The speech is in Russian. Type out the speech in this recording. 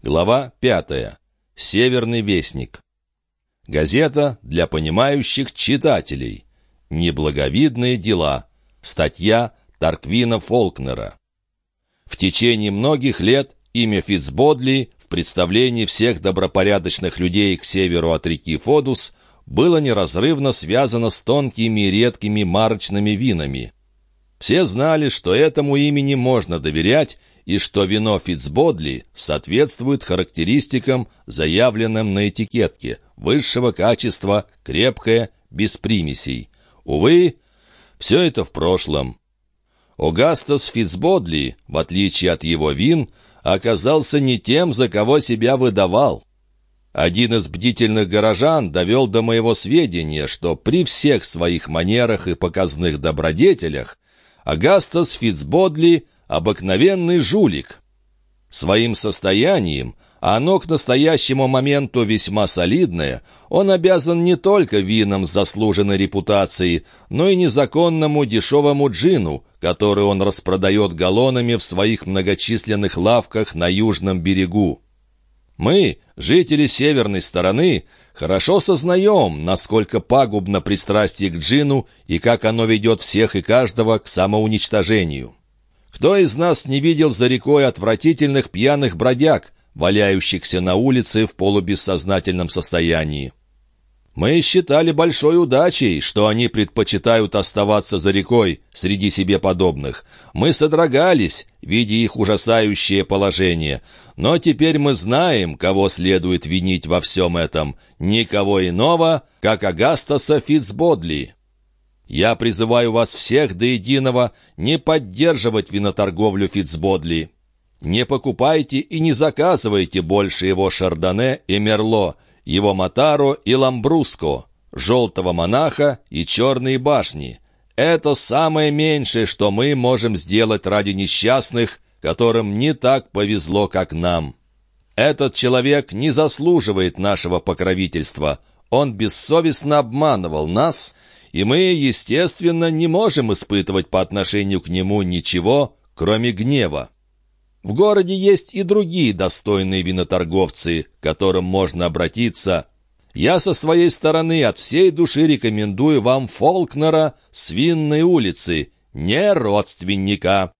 Глава 5. Северный вестник. Газета для понимающих читателей. Неблаговидные дела. Статья Тарквина Фолкнера. В течение многих лет имя Фитцбодли в представлении всех добропорядочных людей к северу от реки Фодус было неразрывно связано с тонкими и редкими марочными винами. Все знали, что этому имени можно доверять, и что вино Фитцбодли соответствует характеристикам, заявленным на этикетке, высшего качества, крепкое, без примесей. Увы, все это в прошлом. Огастас Фитцбодли, в отличие от его вин, оказался не тем, за кого себя выдавал. Один из бдительных горожан довел до моего сведения, что при всех своих манерах и показных добродетелях Агастас Фитцбодли – обыкновенный жулик. Своим состоянием, а оно к настоящему моменту весьма солидное, он обязан не только винам с заслуженной репутацией, но и незаконному дешевому джину, который он распродает галлонами в своих многочисленных лавках на южном берегу. Мы, жители северной стороны, хорошо сознаем, насколько пагубно пристрастие к джину и как оно ведет всех и каждого к самоуничтожению. Кто из нас не видел за рекой отвратительных пьяных бродяг, валяющихся на улице в полубессознательном состоянии? Мы считали большой удачей, что они предпочитают оставаться за рекой среди себе подобных. Мы содрогались, видя их ужасающее положение. Но теперь мы знаем, кого следует винить во всем этом. Никого иного, как Агастаса Фитцбодли. Я призываю вас всех до единого не поддерживать виноторговлю Фитцбодли. Не покупайте и не заказывайте больше его Шардоне и Мерло, его Матаро и Ламбруско, желтого монаха и черные башни. Это самое меньшее, что мы можем сделать ради несчастных, которым не так повезло, как нам. Этот человек не заслуживает нашего покровительства. Он бессовестно обманывал нас и мы, естественно, не можем испытывать по отношению к нему ничего, кроме гнева. В городе есть и другие достойные виноторговцы, к которым можно обратиться. Я со своей стороны от всей души рекомендую вам Фолкнера с Винной улицы, не родственника».